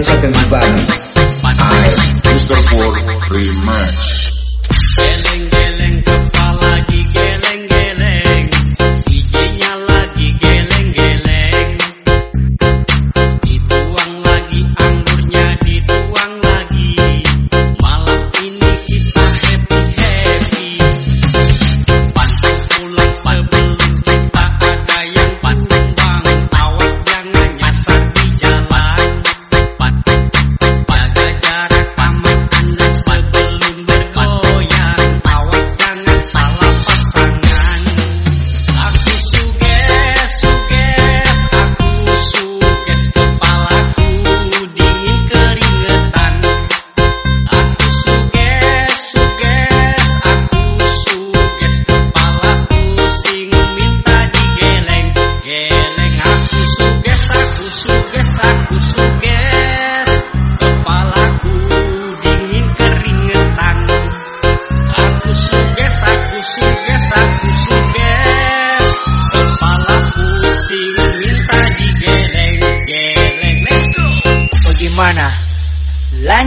piensa que nos vale. I, Mr. Ford Rematch.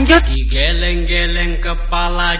lanjut. Digeleng-geleng kepala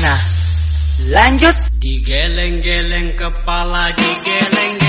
mana? Lanjut. Digeleng-geleng kepala, digeleng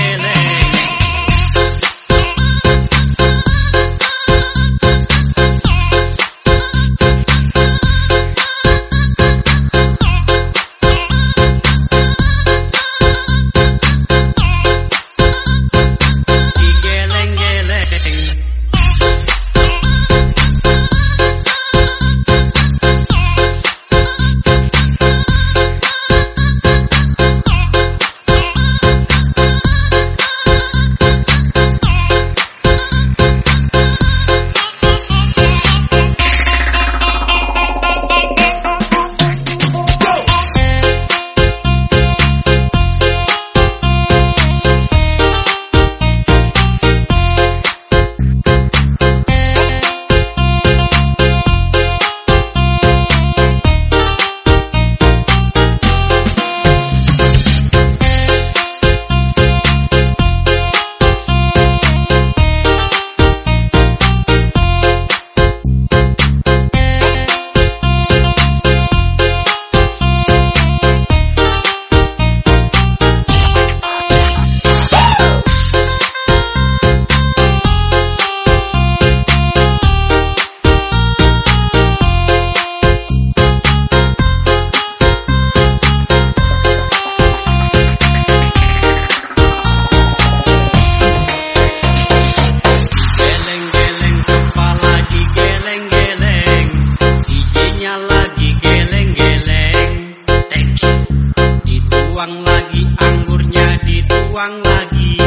beruang lagi.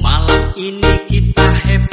Malam ini kita happy.